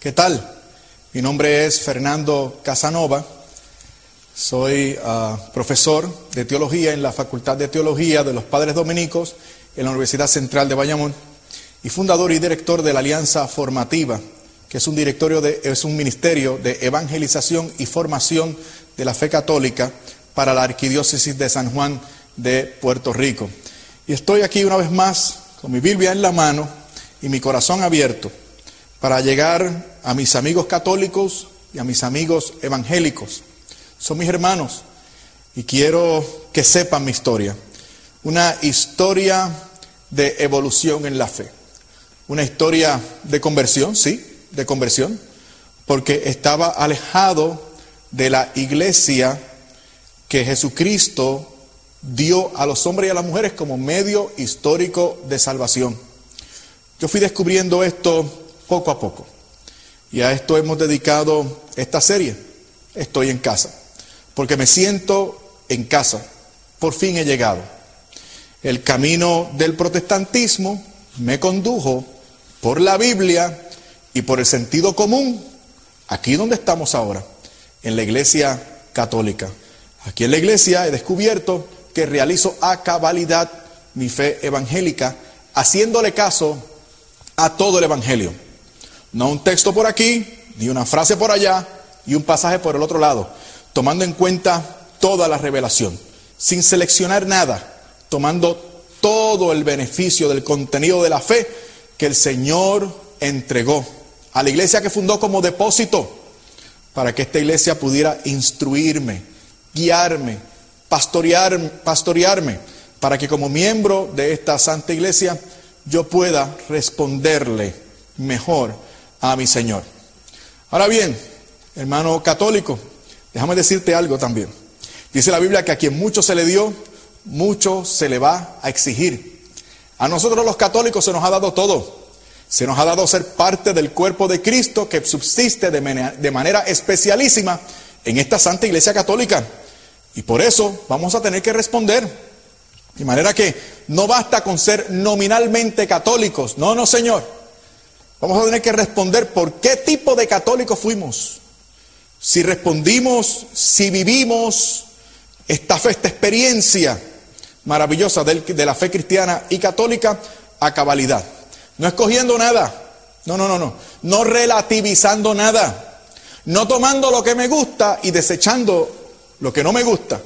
¿Qué tal? Mi nombre es Fernando Casanova. Soy ah, profesor de teología en la Facultad de Teología de los Padres Dominicos en la Universidad Central de Bayamón y fundador y director de la Alianza Formativa, que es un, directorio de, es un ministerio de evangelización y formación de la fe católica para la Arquidiócesis de San Juan de Puerto Rico. Y estoy aquí una vez más con mi Biblia en la mano y mi corazón abierto para llegar a mis amigos católicos y a mis amigos evangélicos. Son mis hermanos y quiero que sepan mi historia. Una historia de evolución en la fe. Una historia de conversión, sí, de conversión, porque estaba alejado de la iglesia que Jesucristo dio a los hombres y a las mujeres como medio histórico de salvación. Yo fui descubriendo esto poco a poco. Y a esto hemos dedicado esta serie. Estoy en casa. Porque me siento en casa. Por fin he llegado. El camino del protestantismo me condujo por la Biblia y por el sentido común aquí donde estamos ahora, en la iglesia católica. Aquí en la iglesia he descubierto que realizo a cabalidad mi fe evangélica, haciéndole caso a todo el Evangelio. No un texto por aquí, ni una frase por allá y un pasaje por el otro lado, tomando en cuenta toda la revelación, sin seleccionar nada, tomando todo el beneficio del contenido de la fe que el Señor entregó a la iglesia que fundó como depósito para que esta iglesia pudiera instruirme, guiarme, pastorear, pastorearme, para que como miembro de esta santa iglesia yo pueda responderle mejor a mi Señor. Ahora bien, hermano católico, déjame decirte algo también. Dice la Biblia que a quien mucho se le dio, mucho se le va a exigir. A nosotros los católicos se nos ha dado todo. Se nos ha dado ser parte del cuerpo de Cristo que subsiste de manera, de manera especialísima en esta Santa Iglesia Católica. Y por eso vamos a tener que responder. De manera que no basta con ser nominalmente católicos. No, no, Señor. Vamos a tener que responder por qué tipo de católicos fuimos. Si respondimos, si vivimos esta fe, esta experiencia maravillosa de la fe cristiana y católica a cabalidad. No escogiendo nada. No, no, no, no. No relativizando nada. No tomando lo que me gusta y desechando lo que no me gusta.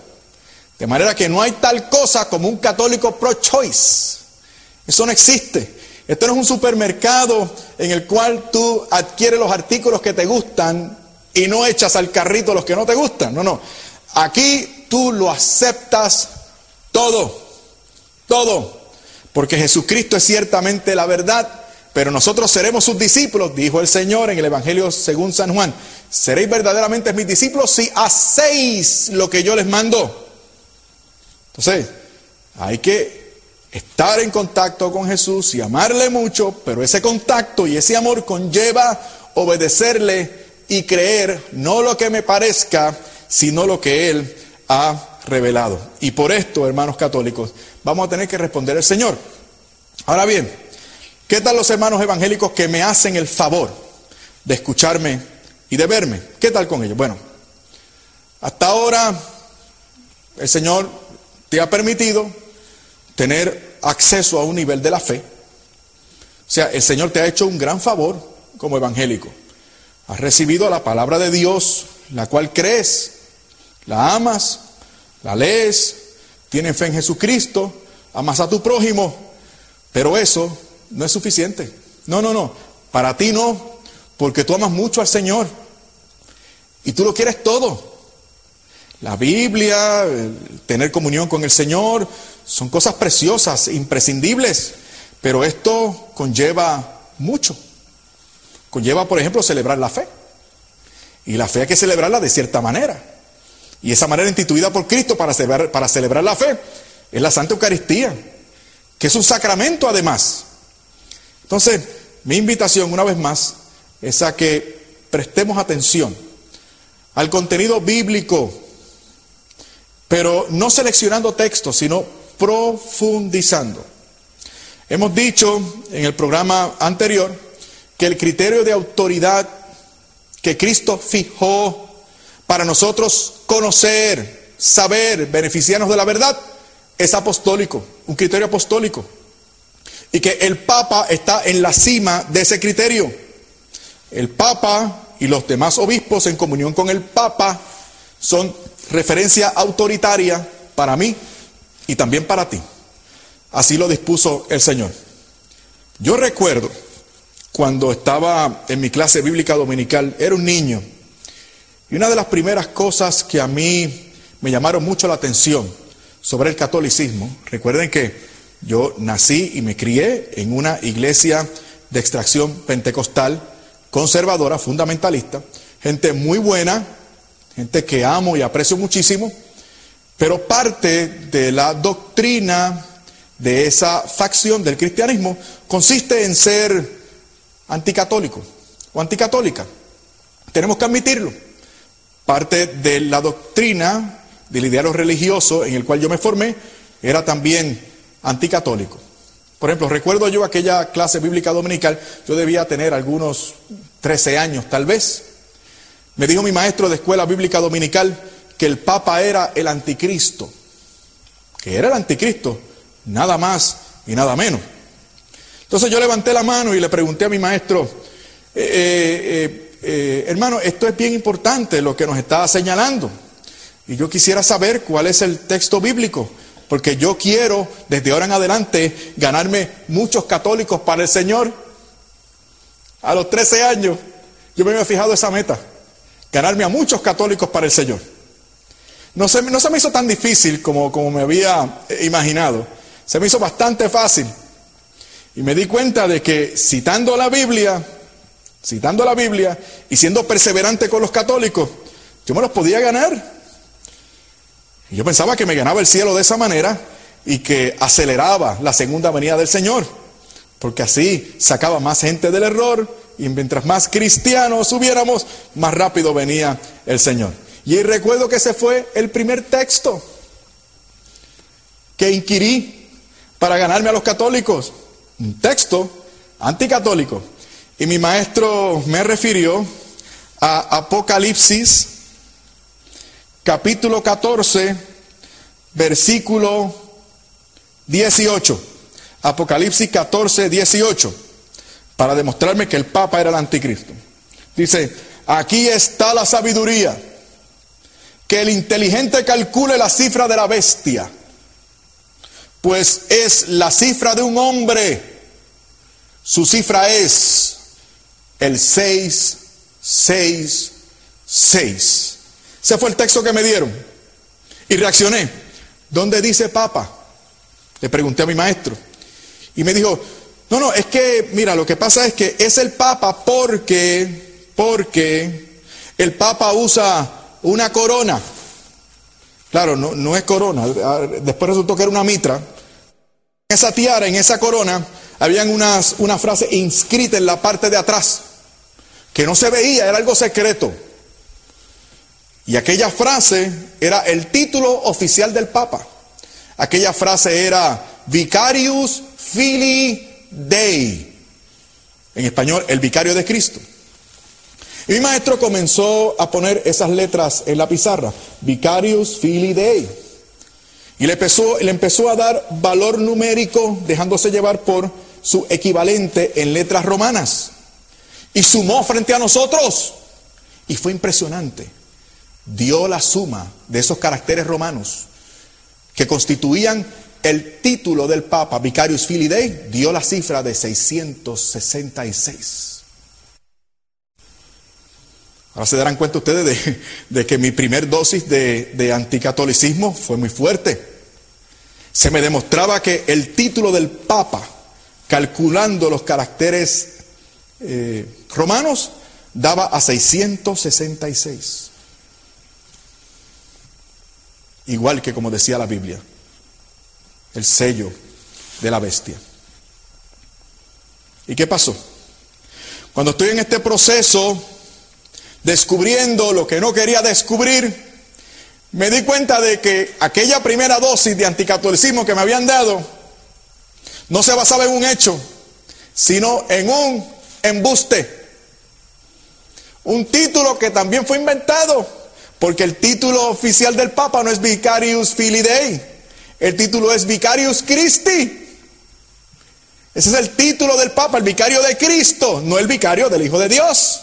De manera que no hay tal cosa como un católico pro-choice. Eso no existe. Esto no es un supermercado en el cual tú adquieres los artículos que te gustan y no echas al carrito los que no te gustan. No, no. Aquí tú lo aceptas todo. Todo. Porque Jesucristo es ciertamente la verdad, pero nosotros seremos sus discípulos, dijo el Señor en el Evangelio según San Juan. Seréis verdaderamente mis discípulos si hacéis lo que yo les mando. Entonces, hay que estar en contacto con Jesús y amarle mucho, pero ese contacto y ese amor conlleva obedecerle y creer no lo que me parezca, sino lo que Él ha revelado. Y por esto, hermanos católicos, vamos a tener que responder al Señor. Ahora bien, ¿qué tal los hermanos evangélicos que me hacen el favor de escucharme y de verme? ¿Qué tal con ellos? Bueno, hasta ahora el Señor te ha permitido tener acceso a un nivel de la fe. O sea, el Señor te ha hecho un gran favor como evangélico. Has recibido la palabra de Dios, la cual crees, la amas, la lees, tienes fe en Jesucristo, amas a tu prójimo, pero eso no es suficiente. No, no, no, para ti no, porque tú amas mucho al Señor y tú lo quieres todo. La Biblia, tener comunión con el Señor, son cosas preciosas, imprescindibles, pero esto conlleva mucho. Conlleva, por ejemplo, celebrar la fe. Y la fe hay que celebrarla de cierta manera. Y esa manera instituida por Cristo para celebrar, para celebrar la fe es la Santa Eucaristía, que es un sacramento además. Entonces, mi invitación una vez más es a que prestemos atención al contenido bíblico, pero no seleccionando textos, sino profundizando. Hemos dicho en el programa anterior que el criterio de autoridad que Cristo fijó para nosotros conocer, saber, beneficiarnos de la verdad, es apostólico, un criterio apostólico. Y que el Papa está en la cima de ese criterio. El Papa y los demás obispos en comunión con el Papa son referencia autoritaria para mí y también para ti. Así lo dispuso el Señor. Yo recuerdo cuando estaba en mi clase bíblica dominical, era un niño, y una de las primeras cosas que a mí me llamaron mucho la atención sobre el catolicismo, recuerden que yo nací y me crié en una iglesia de extracción pentecostal, conservadora, fundamentalista, gente muy buena, gente que amo y aprecio muchísimo, pero parte de la doctrina de esa facción del cristianismo consiste en ser anticatólico o anticatólica. Tenemos que admitirlo. Parte de la doctrina del ideario religioso en el cual yo me formé era también anticatólico. Por ejemplo, recuerdo yo aquella clase bíblica dominical, yo debía tener algunos 13 años tal vez. Me dijo mi maestro de escuela bíblica dominical que el Papa era el anticristo, que era el anticristo, nada más y nada menos. Entonces yo levanté la mano y le pregunté a mi maestro, eh, eh, eh, hermano, esto es bien importante lo que nos está señalando. Y yo quisiera saber cuál es el texto bíblico, porque yo quiero desde ahora en adelante ganarme muchos católicos para el Señor. A los 13 años yo me había fijado esa meta, ganarme a muchos católicos para el Señor. No se, no se me hizo tan difícil como, como me había imaginado, se me hizo bastante fácil. Y me di cuenta de que citando la Biblia, citando la Biblia y siendo perseverante con los católicos, yo me los podía ganar. Y yo pensaba que me ganaba el cielo de esa manera y que aceleraba la segunda venida del Señor, porque así sacaba más gente del error y mientras más cristianos hubiéramos, más rápido venía el Señor. Y recuerdo que ese fue el primer texto que inquirí para ganarme a los católicos un texto anticatólico. Y mi maestro me refirió a Apocalipsis, capítulo 14, versículo 18. Apocalipsis 14, 18, para demostrarme que el Papa era el anticristo. Dice, aquí está la sabiduría, que el inteligente calcule la cifra de la bestia pues es la cifra de un hombre. Su cifra es el 666. Ese fue el texto que me dieron. Y reaccioné. ¿Dónde dice Papa? Le pregunté a mi maestro. Y me dijo, no, no, es que, mira, lo que pasa es que es el Papa porque, porque el Papa usa una corona. Claro, no, no es corona. Después resultó que era una mitra esa tiara, en esa corona, habían unas, una frase inscrita en la parte de atrás, que no se veía, era algo secreto. Y aquella frase era el título oficial del Papa. Aquella frase era Vicarius Fili Dei. En español, el vicario de Cristo. Y mi maestro comenzó a poner esas letras en la pizarra. Vicarius Fili Dei. Y le empezó, le empezó a dar valor numérico, dejándose llevar por su equivalente en letras romanas. Y sumó frente a nosotros. Y fue impresionante. Dio la suma de esos caracteres romanos que constituían el título del Papa, Vicarius Filii Dei, dio la cifra de 666. Ahora se darán cuenta ustedes de, que mi primer dosis de, anticatolicismo fue muy fuerte. Se me demostraba que el título del Papa, calculando los caracteres eh, romanos, daba a 666. Igual que como decía la Biblia, el sello de la bestia. ¿Y qué pasó? Cuando estoy en este proceso descubriendo lo que no quería descubrir, me di cuenta de que aquella primera dosis de anticatolicismo que me habían dado no se basaba en un hecho, sino en un embuste. Un título que también fue inventado, porque el título oficial del Papa no es Vicarius Filii Dei, el título es Vicarius Christi. Ese es el título del Papa, el vicario de Cristo, no el vicario del Hijo de Dios.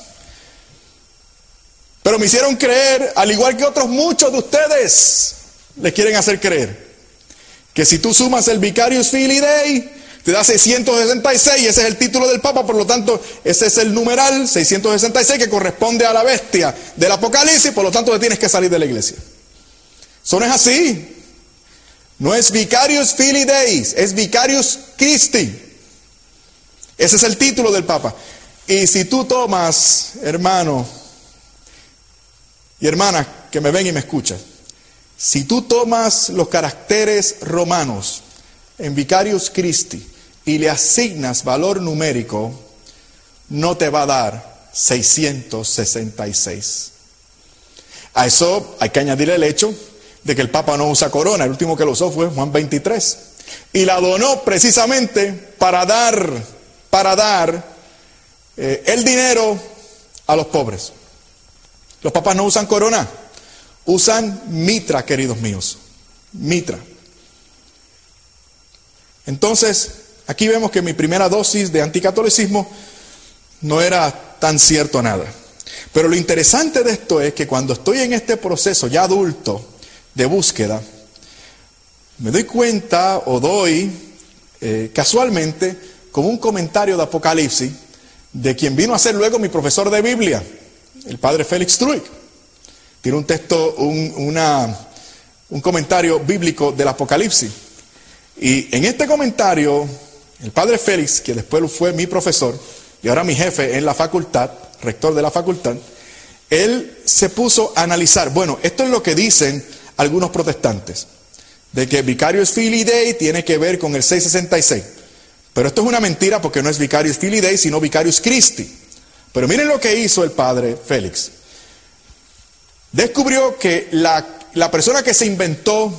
Pero me hicieron creer, al igual que otros muchos de ustedes, les quieren hacer creer, que si tú sumas el Vicarius Filii Dei, te da 666 y ese es el título del Papa, por lo tanto, ese es el numeral 666 que corresponde a la bestia del Apocalipsis, por lo tanto, te tienes que salir de la iglesia. Eso no es así. No es Vicarius Filii Deis, es Vicarius Christi. Ese es el título del Papa. Y si tú tomas, hermano y hermana, que me ven y me escuchan, si tú tomas los caracteres romanos en Vicarius Christi y le asignas valor numérico, no te va a dar 666. A eso hay que añadir el hecho de que el Papa no usa corona, el último que lo usó fue Juan 23, y la donó precisamente para dar, para dar eh, el dinero a los pobres. Los papas no usan corona, usan mitra, queridos míos, mitra. Entonces, aquí vemos que mi primera dosis de anticatolicismo no era tan cierto nada. Pero lo interesante de esto es que cuando estoy en este proceso ya adulto de búsqueda, me doy cuenta o doy eh, casualmente como un comentario de Apocalipsis de quien vino a ser luego mi profesor de Biblia, el padre Félix Truick. Tiene un texto, un, un comentario bíblico del Apocalipsis. Y en este comentario, el padre Félix, que después fue mi profesor y ahora mi jefe en la facultad, rector de la facultad, él se puso a analizar, bueno, esto es lo que dicen algunos protestantes, de que Vicarius Filii Dei tiene que ver con el 666. Pero esto es una mentira porque no es Vicarius Filii Dei, sino Vicarius Christi. Pero miren lo que hizo el padre Félix. Descubrió que la, la persona que se inventó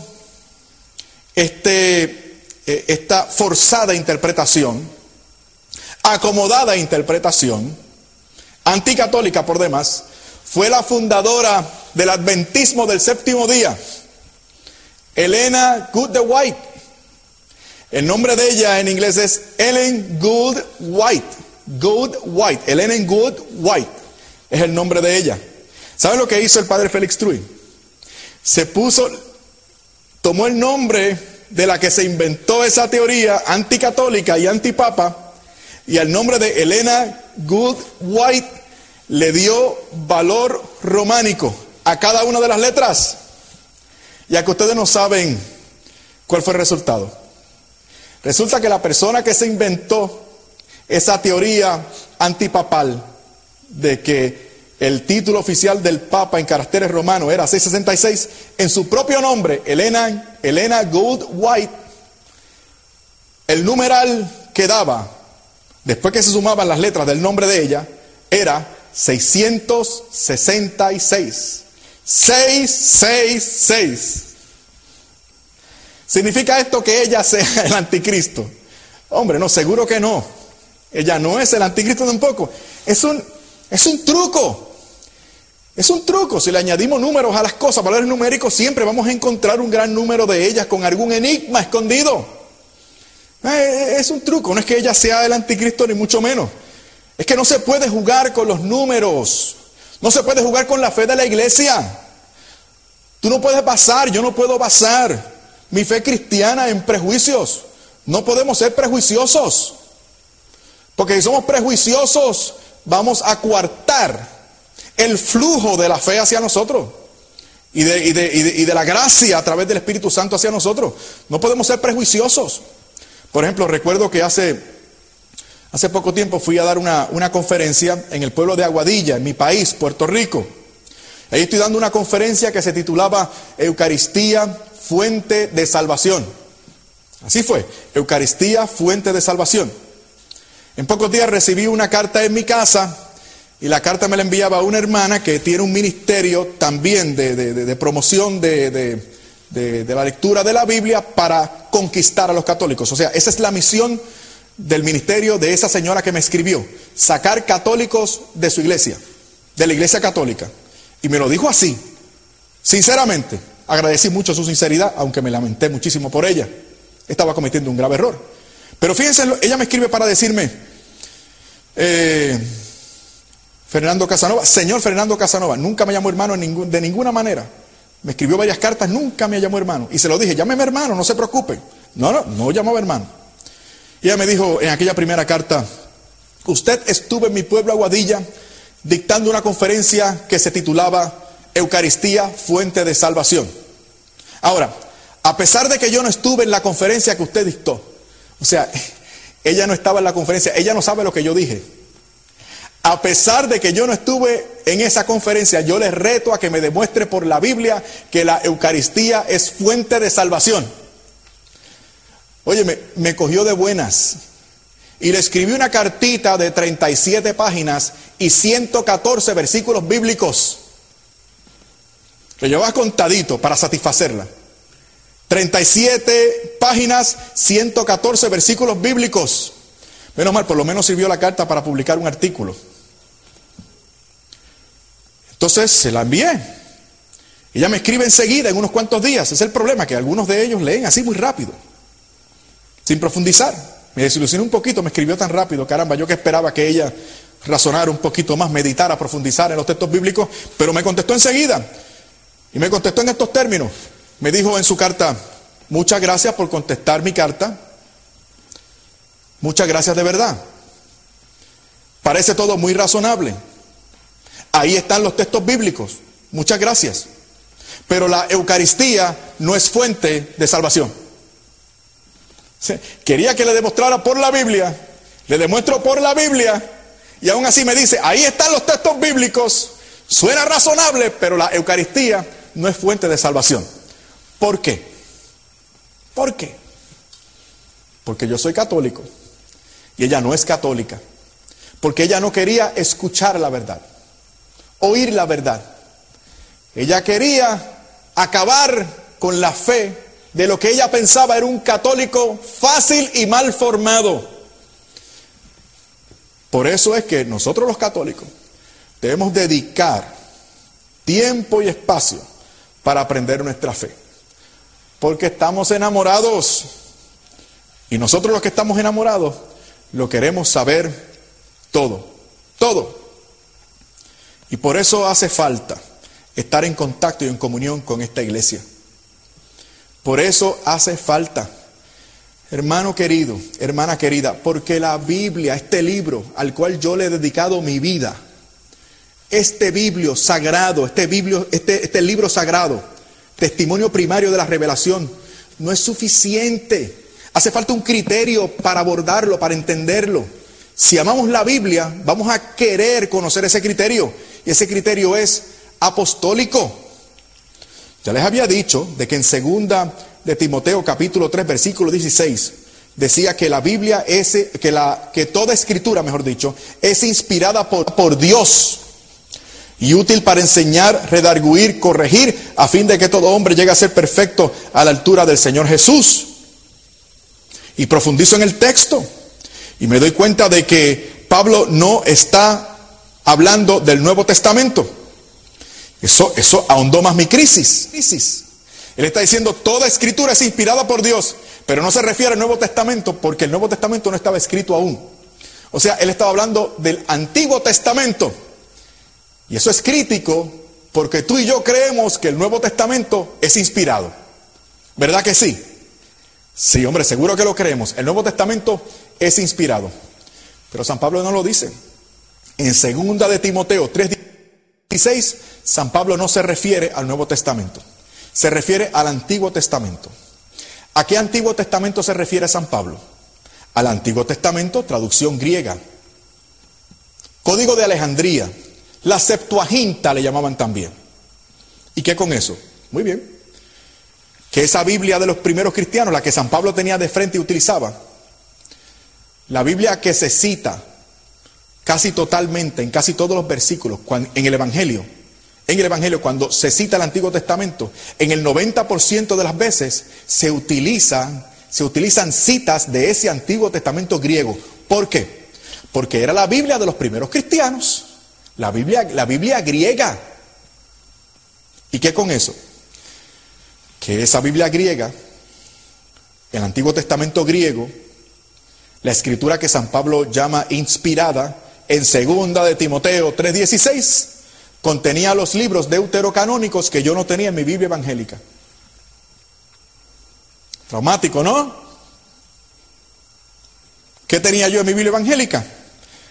este eh, esta forzada interpretación, acomodada interpretación, anticatólica por demás, fue la fundadora del adventismo del séptimo día, Elena Good White. El nombre de ella en inglés es Ellen Good White. Good White. Ellen Good White es el nombre de ella. ¿Saben lo que hizo el padre Félix Truy? Se puso, tomó el nombre de la que se inventó esa teoría anticatólica y antipapa, y al nombre de Elena Good White le dio valor románico a cada una de las letras. Ya que ustedes no saben cuál fue el resultado. Resulta que la persona que se inventó esa teoría antipapal de que el título oficial del Papa en caracteres romanos era 666, en su propio nombre, Elena, Elena Gould White, el numeral que daba, después que se sumaban las letras del nombre de ella, era 666. 666. ¿Significa esto que ella sea el anticristo? Hombre, no, seguro que no. Ella no es el anticristo tampoco. Es un, es un truco. Es un truco, si le añadimos números a las cosas, valores numéricos, siempre vamos a encontrar un gran número de ellas con algún enigma escondido. Eh, es un truco, no es que ella sea el anticristo ni mucho menos. Es que no se puede jugar con los números, no se puede jugar con la fe de la iglesia. Tú no puedes basar, yo no puedo basar mi fe cristiana en prejuicios. No podemos ser prejuiciosos. Porque si somos prejuiciosos, vamos a coartar el flujo de la fe hacia nosotros y de, la gracia a través del Espíritu Santo hacia nosotros. No podemos ser prejuiciosos. Por ejemplo, recuerdo que hace, hace poco tiempo fui a dar una, una conferencia en el pueblo de Aguadilla, en mi país, Puerto Rico. Ahí estoy dando una conferencia que se titulaba Eucaristía, fuente de salvación. Así fue, Eucaristía, fuente de salvación. En pocos días recibí una carta en mi casa y la carta me la enviaba una hermana que tiene un ministerio también de, promoción de, la lectura de la Biblia para conquistar a los católicos. O sea, esa es la misión del ministerio de esa señora que me escribió, sacar católicos de su iglesia. de la Iglesia Católica. Y me lo dijo así, sinceramente. Agradecí mucho su sinceridad, aunque me lamenté muchísimo por ella. Estaba cometiendo un grave error. Pero fíjense, ella me escribe para decirme, eh, Fernando Casanova, señor Fernando Casanova, nunca me llamó hermano de ninguna manera. Me escribió varias cartas, nunca me llamó hermano. Y se lo dije, llámeme hermano, no se preocupe. No, no, no llamaba hermano. Ella me dijo en aquella primera carta, usted estuvo en mi pueblo Aguadilla dictando una conferencia que se titulaba Eucaristía, fuente de salvación. Ahora, a pesar de que yo no estuve en la conferencia que usted dictó, o sea, ella no estaba en la conferencia, ella no sabe lo que yo dije. A pesar de que yo no estuve en esa conferencia, yo le reto a que me demuestre por la Biblia que la Eucaristía es fuente de salvación. Oye, me, cogió de buenas y le escribí una cartita de 37 páginas y 114 versículos bíblicos. Lo llevaba contadito para satisfacerla. 37 páginas, 114 versículos bíblicos. Menos mal, por lo menos sirvió la carta para publicar un artículo. Entonces se la envié. Ella me escribe enseguida, en unos cuantos días. Es el problema, que algunos de ellos leen así muy rápido, sin profundizar. Me desilusionó un poquito, me escribió tan rápido, caramba, yo que esperaba que ella razonara un poquito más, meditara, profundizara en los textos bíblicos, pero me contestó enseguida. Y me contestó en estos términos. Me dijo en su carta, muchas gracias por contestar mi carta. Muchas gracias de verdad. Parece todo muy razonable. Ahí están los textos bíblicos. Muchas gracias. Pero la Eucaristía no es fuente de salvación. Quería que le demostrara por la Biblia. Le demuestro por la Biblia. Y aún así me dice, ahí están los textos bíblicos. Suena razonable, pero la Eucaristía no es fuente de salvación. ¿Por qué? ¿Por qué? Porque yo soy católico y ella no es católica. Porque ella no quería escuchar la verdad, oír la verdad. Ella quería acabar con la fe de lo que ella pensaba era un católico fácil y mal formado. Por eso es que nosotros los católicos debemos dedicar tiempo y espacio para aprender nuestra fe. Porque estamos enamorados. Y nosotros los que estamos enamorados lo queremos saber todo. Todo. Y por eso hace falta estar en contacto y en comunión con esta iglesia. Por eso hace falta, hermano querido, hermana querida, porque la Biblia, este libro al cual yo le he dedicado mi vida, este biblio sagrado, este, biblio, este, este libro sagrado, testimonio primario de la revelación, no es suficiente. Hace falta un criterio para abordarlo, para entenderlo. Si amamos la Biblia, vamos a querer conocer ese criterio. Y ese criterio es apostólico. Ya les había dicho de que en segunda de Timoteo capítulo 3 versículo 16 decía que la Biblia es que la que toda escritura, mejor dicho, es inspirada por, por Dios y útil para enseñar, redarguir, corregir, a fin de que todo hombre llegue a ser perfecto a la altura del Señor Jesús. Y profundizo en el texto y me doy cuenta de que Pablo no está hablando del Nuevo Testamento. Eso, eso ahondó más mi crisis. crisis. Él está diciendo, toda escritura es inspirada por Dios, pero no se refiere al Nuevo Testamento porque el Nuevo Testamento no estaba escrito aún. O sea, él estaba hablando del Antiguo Testamento. Y eso es crítico porque tú y yo creemos que el Nuevo Testamento es inspirado. ¿Verdad que sí? Sí, hombre, seguro que lo creemos. El Nuevo Testamento es inspirado. Pero San Pablo no lo dice. En segunda de Timoteo 3:16, San Pablo no se refiere al Nuevo Testamento. Se refiere al Antiguo Testamento. ¿A qué Antiguo Testamento se refiere San Pablo? Al Antiguo Testamento, traducción griega. Código de Alejandría, la Septuaginta le llamaban también. ¿Y qué con eso? Muy bien. Que esa Biblia de los primeros cristianos, la que San Pablo tenía de frente y utilizaba, la Biblia que se cita casi totalmente en casi todos los versículos en el Evangelio, en el Evangelio cuando se cita el Antiguo Testamento, en el 90% de las veces se utilizan, se utilizan citas de ese Antiguo Testamento griego. ¿Por qué? Porque era la Biblia de los primeros cristianos. La Biblia, la Biblia griega. ¿Y qué con eso? Que esa Biblia griega, el Antiguo Testamento griego, la escritura que San Pablo llama inspirada, en segunda de Timoteo 3:16, contenía los libros deuterocanónicos que yo no tenía en mi Biblia evangélica. Traumático, ¿no? ¿Qué tenía yo en mi Biblia evangélica?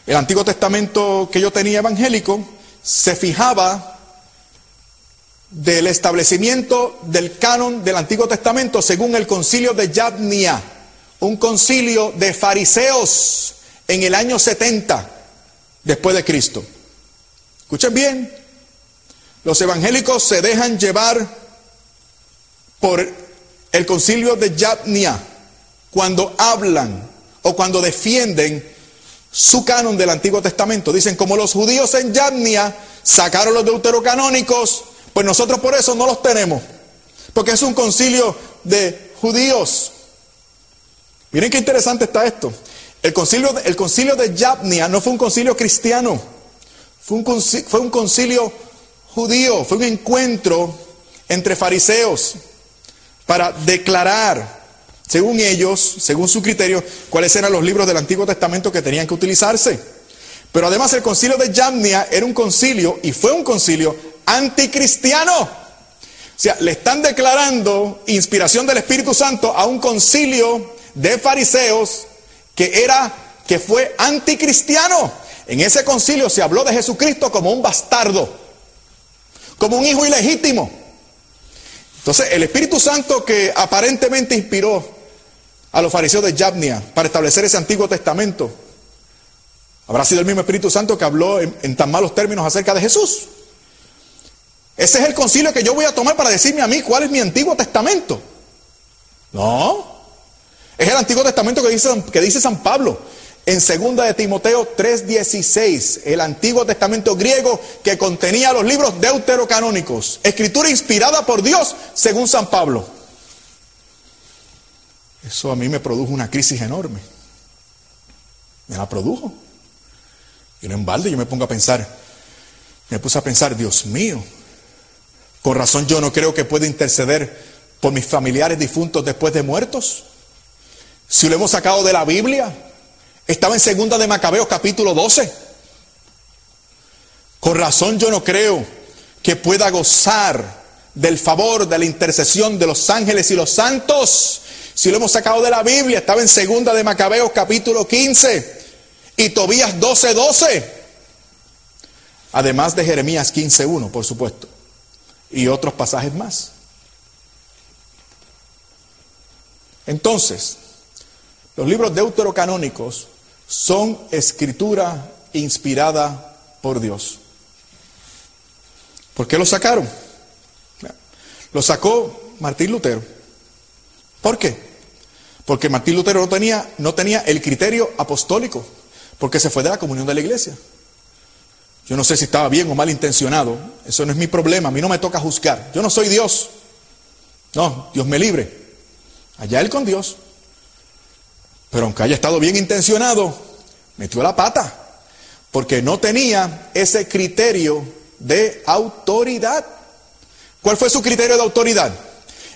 El Antiguo Testamento que yo tenía evangélico se fijaba del establecimiento del canon del Antiguo Testamento según el concilio de Yadnia, un concilio de fariseos en el año 70 después de Cristo. Escuchen bien, los evangélicos se dejan llevar por el concilio de Yadnia cuando hablan o cuando defienden su canon del Antiguo Testamento. Dicen, como los judíos en Yadnia sacaron los deuterocanónicos, pues nosotros por eso no los tenemos. Porque es un concilio de judíos. Miren qué interesante está esto. El concilio, el concilio de Yadnia no fue un concilio cristiano, fue un concilio, fue un concilio judío, fue un encuentro entre fariseos para declarar según ellos, según su criterio, cuáles eran los libros del Antiguo Testamento que tenían que utilizarse. Pero además el concilio de Yamnia era un concilio, y fue un concilio anticristiano. O sea, le están declarando inspiración del Espíritu Santo a un concilio de fariseos que era, que fue anticristiano. En ese concilio se habló de Jesucristo como un bastardo, como un hijo ilegítimo. Entonces, el Espíritu Santo que aparentemente inspiró a los fariseos de Yabnia para establecer ese Antiguo Testamento. Habrá sido el mismo Espíritu Santo que habló en, tan malos términos acerca de Jesús. Ese es el concilio que yo voy a tomar para decirme a mí cuál es mi Antiguo Testamento. No. Es el Antiguo Testamento que dice, que dice San Pablo en 2 de Timoteo 3:16, el Antiguo Testamento griego que contenía los libros deuterocanónicos, escritura inspirada por Dios según San Pablo. Eso a mí me produjo una crisis enorme. Me la produjo. Y no en balde yo me pongo a pensar, me puse a pensar, Dios mío, con razón yo no creo que pueda interceder por mis familiares difuntos después de muertos. Si lo hemos sacado de la Biblia, estaba en segunda de Macabeos capítulo 12. Con razón yo no creo que pueda gozar del favor, de la intercesión de los ángeles y los santos si lo hemos sacado de la Biblia, estaba en segunda de Macabeos capítulo 15 y Tobías 12:12. 12. Además de Jeremías 15:1, por supuesto, y otros pasajes más. Entonces, los libros deuterocanónicos son escritura inspirada por Dios. ¿Por qué lo sacaron? Lo sacó Martín Lutero ¿Por qué? Porque Martín Lutero no tenía, no tenía el criterio apostólico, porque se fue de la comunión de la iglesia. Yo no sé si estaba bien o mal intencionado, eso no es mi problema, a mí no me toca juzgar, yo no soy Dios. No, Dios me libre. Allá él con Dios. Pero aunque haya estado bien intencionado, metió la pata, porque no tenía ese criterio de autoridad. ¿Cuál fue su criterio de autoridad?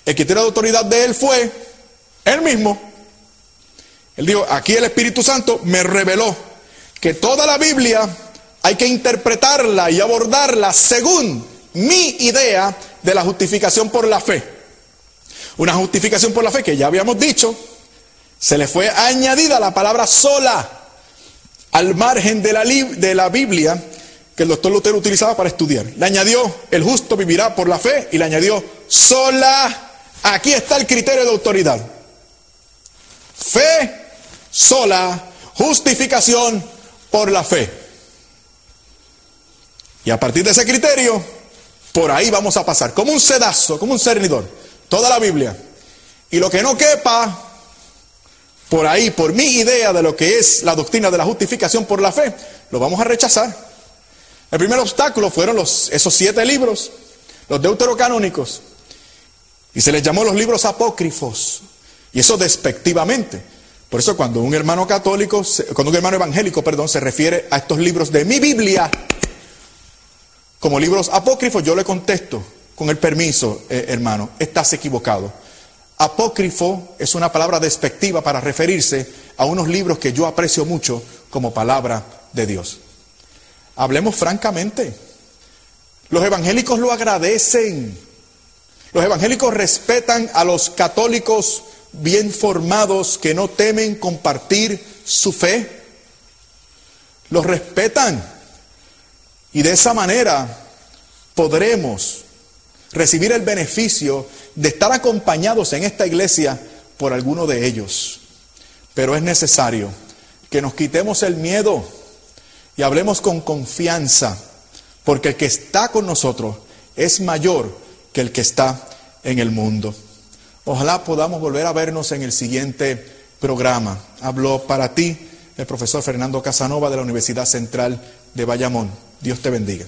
El criterio de autoridad de él fue él mismo. Él dijo, aquí el Espíritu Santo me reveló que toda la Biblia hay que interpretarla y abordarla según mi idea de la justificación por la fe. Una justificación por la fe que ya habíamos dicho, se le fue añadida la palabra sola al margen de la, de la Biblia que el doctor Lutero utilizaba para estudiar. Le añadió, el justo vivirá por la fe, y le añadió, sola Aquí está el criterio de autoridad. Fe sola, justificación por la fe. Y a partir de ese criterio, por ahí vamos a pasar, como un sedazo, como un cernidor, toda la Biblia. Y lo que no quepa, por ahí, por mi idea de lo que es la doctrina de la justificación por la fe, lo vamos a rechazar. El primer obstáculo fueron esos siete libros, los deuterocanónicos. Y se les llamó los libros apócrifos. Y eso despectivamente. Por eso cuando un hermano católico, cuando un hermano evangélico, perdón, se refiere a estos libros de mi Biblia, como libros apócrifos, yo le contesto, con el permiso, eh, hermano, estás equivocado. Apócrifo es una palabra despectiva para referirse a unos libros que yo aprecio mucho como palabra de Dios. Hablemos francamente. Los evangélicos lo agradecen. Los evangélicos respetan a los católicos bien formados que no temen compartir su fe. Los respetan. Y de esa manera podremos recibir el beneficio de estar acompañados en esta iglesia por alguno de ellos. Pero es necesario que nos quitemos el miedo y hablemos con confianza, porque el que está con nosotros es mayor que el que está en el mundo. Ojalá podamos volver a vernos en el siguiente programa. Habló para ti el profesor Fernando Casanova de la Universidad Central de Bayamón. Dios te bendiga.